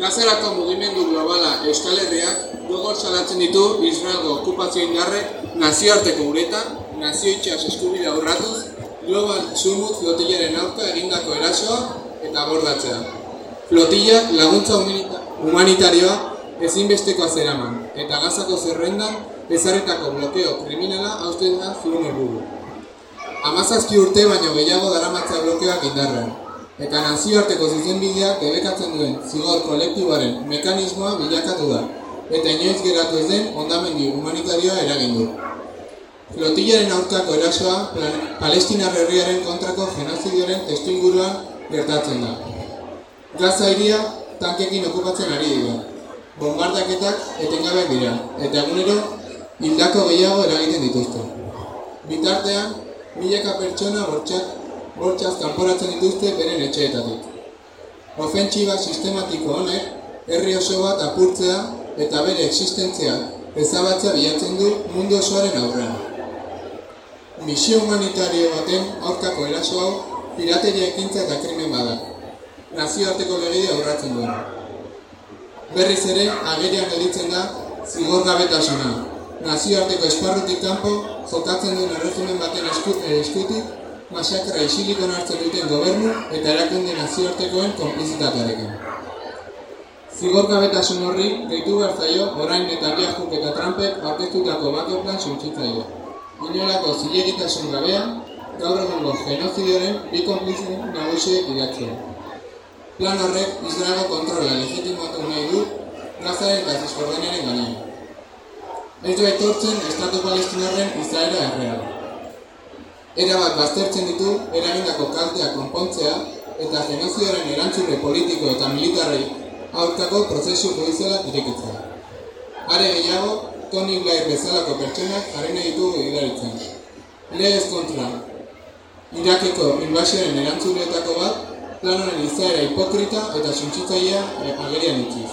Gazarako mugimendu globala Euskal Herriak gogor salatzen ditu Israelgo okupazio indarrek nazioarteko uretan, nazio itxas eskubidea urratuz, Global Sumut flotillaren aurka egindako erasoa eta bordatzea. Flotillak laguntza humanitarioa ezinbestekoa zeraman, eta gazako zerrendan ezarretako blokeo kriminala hauzten da zuen helburu. Amazazki urte baino gehiago daramatza blokeoak indarrean, eta nazioarteko zuzenbideak debekatzen duen zigor kolektiboaren mekanismoa bilakatu da, eta inoiz geratu ez den ondamendi humanitarioa eragin du. Flotillaren aurkako erasoa Palestina herriaren kontrako genozidioaren testu inguruan gertatzen da. Gaza iria tankekin okupatzen ari dira. Bombardaketak etengabe dira, eta egunero hildako gehiago eragiten dituzte. Bitartean, milaka pertsona bortxak bortxaz kanporatzen dituzte beren etxeetatik. Ofentsiba sistematiko honek, herri oso bat apurtzea eta bere existentzia ezabatzea bilatzen du mundu osoaren aurrean. Misio humanitario baten aurkako eraso hau pirateria ekintza eta krimen bada. Nazioarteko legide aurratzen duen. Berriz ere, agerian editzen da zigor gabetasuna. Nazioarteko esparrutik kanpo jokatzen duen erregimen baten eskutik masakra isilik onartzen duten gobernu eta erakunde nazioartekoen konplizitatearekin. Zigor gabetasun horri, gehitu behar zaio, orain eta biakuk eta Trumpek aurkeztutako bako plan suntzitzaio. Inolako zilegitasun gabean, gaur egungo genozidioaren bi konplizien nagusiek idatzen. Plan horrek Israelo kontrola legitimatu nahi du Gazaren eta Zizkordenaren ganean. Ez du etortzen Estatu Palestinarren izaera erreala erabat baztertzen ditu eragindako kaltea konpontzea eta genozioaren erantzule politiko eta militarrei aurkako prozesu judiziala irekitzea. Are gehiago, Tony Blair bezalako pertsonak haren ditu egidaritzen. Legez kontra, Irakeko invasioaren erantzuleetako bat, planoren izaera hipokrita eta suntzitzailea agerian utziz.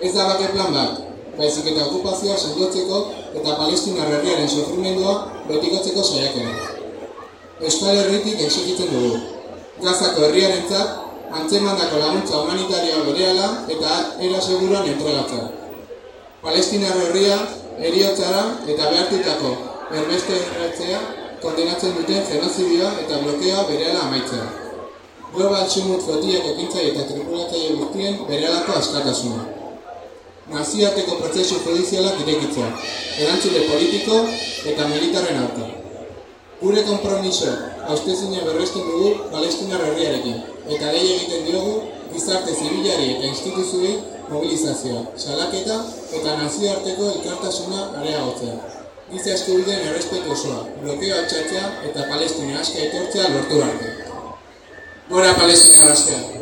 Ez da bake plan bat, baizik eta okupazioa sendotzeko eta Palestina herriaren sofrimendua betikotzeko saiakera. Euskal Herritik exikitzen dugu. Gazako herriaren zat, antzemandako laguntza humanitarioa berehala eta era seguruan entregatzea. Palestina herria eriotzara eta behartutako erbeste erretzea kondenatzen duten genozibioa eta blokeoa berehala amaitzea. Global Sumut Flotiak ekintzai eta tripulatzaile guztien berehalako askatasuna naziarteko prozesu judizialak irekitzea, erantzule politiko eta militarren aurka. Gure konpromiso, haustezina berresten dugu Palestina herriarekin, eta lehi egiten diogu gizarte zibilari eta instituzui mobilizazioa, salaketa eta nazioarteko elkartasuna areagotzea. Giza eskubideen errespetu osoa, blokeo atxatzea eta Palestina aska etortzea lortu arte. Gora Palestina rastea!